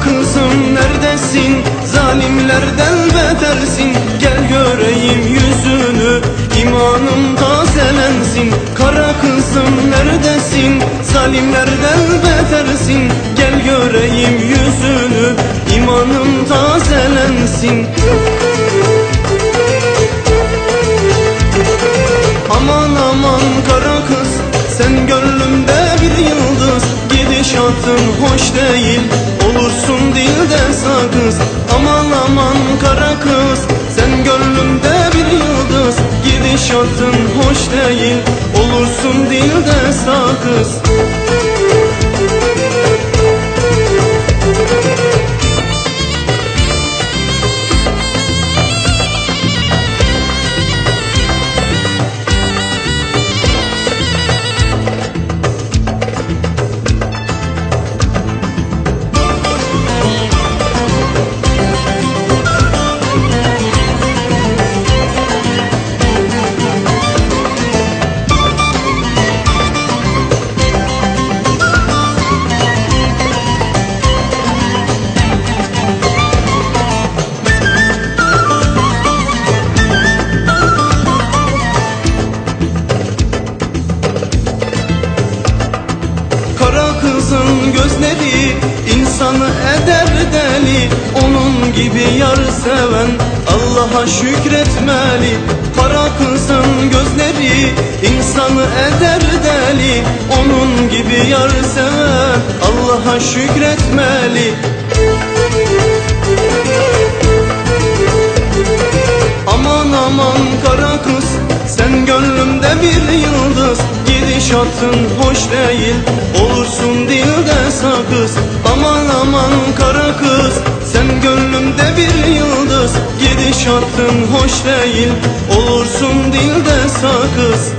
yakınsın neredesin? Zalimlerden betersin. Gel göreyim yüzünü imanım tazelensin Kara kızım neredesin? Zalimlerden betersin. Gel göreyim yüzünü imanım tazelensin Gidişatın hoş değil. Olursun dilde sakız kızın gözleri insanı eder deli Onun gibi yar seven Allah'a şükretmeli Kara kızın gözleri insanı eder deli Onun gibi yar seven Allah'a şükretmeli Gidişatın hoş değil Olursun dilde sakız. Aman aman kara kız Sen gönlümde bir yıldız. Gidişatın hoş değil Olursun dilde sakız